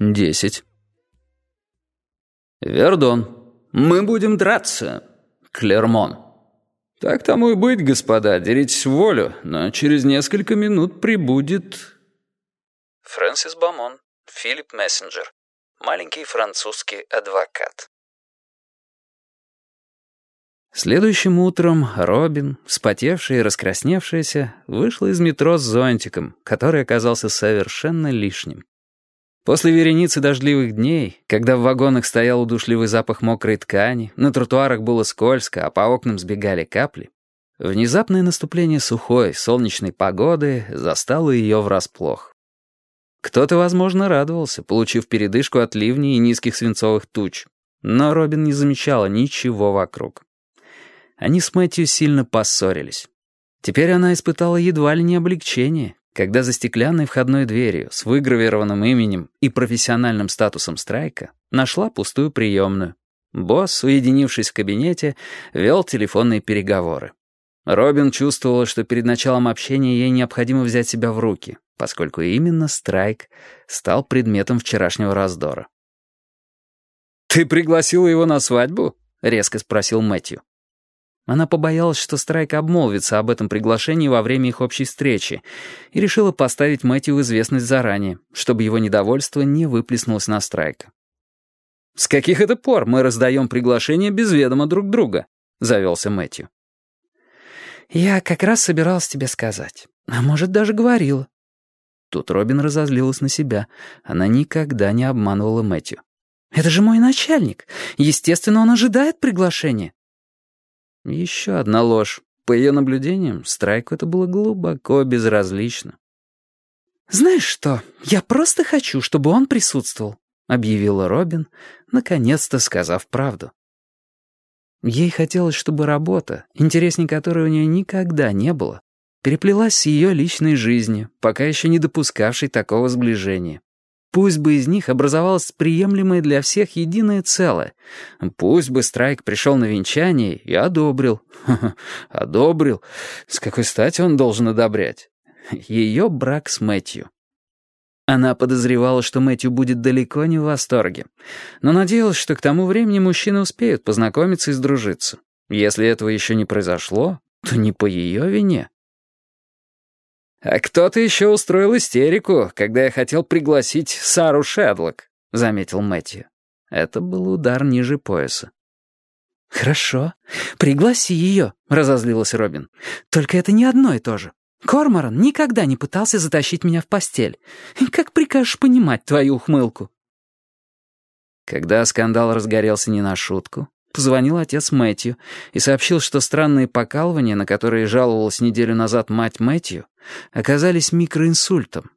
Десять. Вердон. Мы будем драться. Клермон. Так тому и быть, господа, деритесь волю, но через несколько минут прибудет... Фрэнсис Бамон, Филипп Мессенджер. Маленький французский адвокат. Следующим утром Робин, вспотевшая и раскрасневшаяся, вышла из метро с зонтиком, который оказался совершенно лишним. После вереницы дождливых дней, когда в вагонах стоял удушливый запах мокрой ткани, на тротуарах было скользко, а по окнам сбегали капли, внезапное наступление сухой, солнечной погоды застало ее врасплох. Кто-то, возможно, радовался, получив передышку от ливней и низких свинцовых туч, но Робин не замечала ничего вокруг. Они с Мэтью сильно поссорились. Теперь она испытала едва ли не облегчение, когда за стеклянной входной дверью с выгравированным именем и профессиональным статусом страйка нашла пустую приемную. Босс, уединившись в кабинете, вел телефонные переговоры. Робин чувствовала, что перед началом общения ей необходимо взять себя в руки, поскольку именно страйк стал предметом вчерашнего раздора. «Ты пригласила его на свадьбу?» — резко спросил Мэтью. Она побоялась, что Страйк обмолвится об этом приглашении во время их общей встречи и решила поставить Мэтью в известность заранее, чтобы его недовольство не выплеснулось на Страйка. «С каких это пор мы раздаем приглашения без ведома друг друга?» — завелся Мэтью. «Я как раз собиралась тебе сказать. А может, даже говорила». Тут Робин разозлилась на себя. Она никогда не обманывала Мэтью. «Это же мой начальник. Естественно, он ожидает приглашения». Еще одна ложь. По ее наблюдениям, Страйку это было глубоко безразлично. «Знаешь что, я просто хочу, чтобы он присутствовал», — объявила Робин, наконец-то сказав правду. Ей хотелось, чтобы работа, интересней которой у нее никогда не было, переплелась с ее личной жизнью, пока еще не допускавшей такого сближения. Пусть бы из них образовалось приемлемое для всех единое целое. Пусть бы Страйк пришел на венчание и одобрил. одобрил. С какой стати он должен одобрять? Ее брак с Мэтью. Она подозревала, что Мэтью будет далеко не в восторге, но надеялась, что к тому времени мужчины успеют познакомиться и сдружиться. Если этого еще не произошло, то не по ее вине. «А кто-то еще устроил истерику, когда я хотел пригласить Сару Шедлок», — заметил Мэтью. Это был удар ниже пояса. «Хорошо, пригласи ее», — разозлилась Робин. «Только это не одно и то же. Корморан никогда не пытался затащить меня в постель. Как прикажешь понимать твою ухмылку?» Когда скандал разгорелся не на шутку, Позвонил отец Мэтью и сообщил, что странные покалывания, на которые жаловалась неделю назад мать Мэтью, оказались микроинсультом.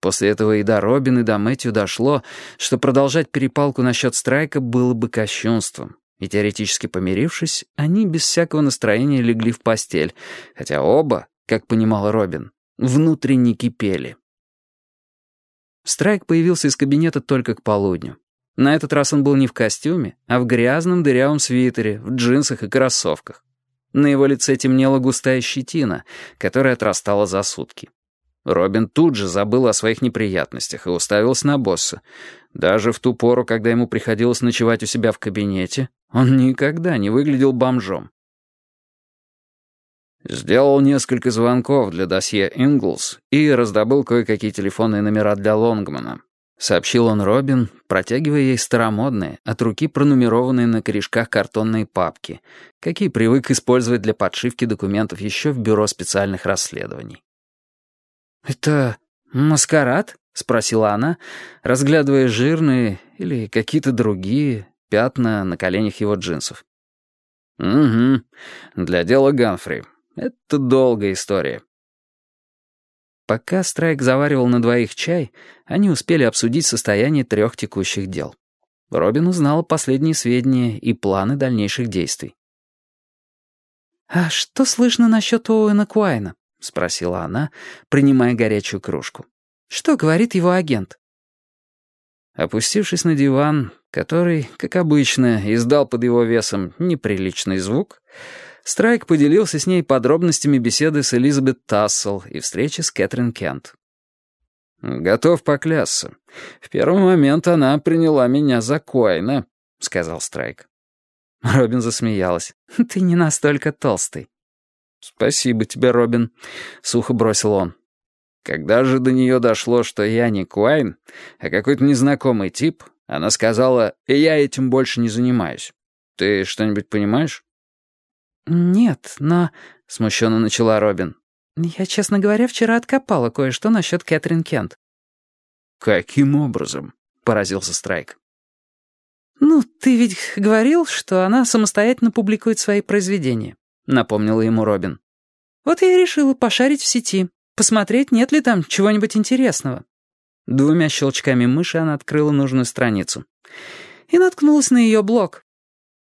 После этого и до Робин, и до Мэтью дошло, что продолжать перепалку насчет страйка было бы кощунством. И теоретически помирившись, они без всякого настроения легли в постель, хотя оба, как понимала Робин, внутренне кипели. Страйк появился из кабинета только к полудню. На этот раз он был не в костюме, а в грязном дырявом свитере, в джинсах и кроссовках. На его лице темнела густая щетина, которая отрастала за сутки. Робин тут же забыл о своих неприятностях и уставился на босса. Даже в ту пору, когда ему приходилось ночевать у себя в кабинете, он никогда не выглядел бомжом. Сделал несколько звонков для досье «Инглс» и раздобыл кое-какие телефонные номера для Лонгмана. Сообщил он Робин, протягивая ей старомодные, от руки пронумерованные на корешках картонные папки, какие привык использовать для подшивки документов еще в Бюро специальных расследований. «Это маскарад?» — спросила она, разглядывая жирные или какие-то другие пятна на коленях его джинсов. «Угу, для дела Ганфри. Это долгая история. Пока Страйк заваривал на двоих чай, они успели обсудить состояние трех текущих дел. Робин узнал последние сведения и планы дальнейших действий. «А что слышно насчет Оуэна Куайна?» — спросила она, принимая горячую кружку. «Что говорит его агент?» Опустившись на диван, который, как обычно, издал под его весом неприличный звук, Страйк поделился с ней подробностями беседы с Элизабет Тассел и встречи с Кэтрин Кент. «Готов поклясться. В первый момент она приняла меня за Коэна», — сказал Страйк. Робин засмеялась. «Ты не настолько толстый». «Спасибо тебе, Робин», — сухо бросил он. Когда же до нее дошло, что я не Куайн, а какой-то незнакомый тип, она сказала, «Я этим больше не занимаюсь». Ты что-нибудь понимаешь? «Нет, но...» — смущенно начала Робин. «Я, честно говоря, вчера откопала кое-что насчет Кэтрин Кент». «Каким образом?» — поразился Страйк. «Ну, ты ведь говорил, что она самостоятельно публикует свои произведения», — напомнила ему Робин. «Вот я и решила пошарить в сети, посмотреть, нет ли там чего-нибудь интересного». Двумя щелчками мыши она открыла нужную страницу. И наткнулась на ее блог.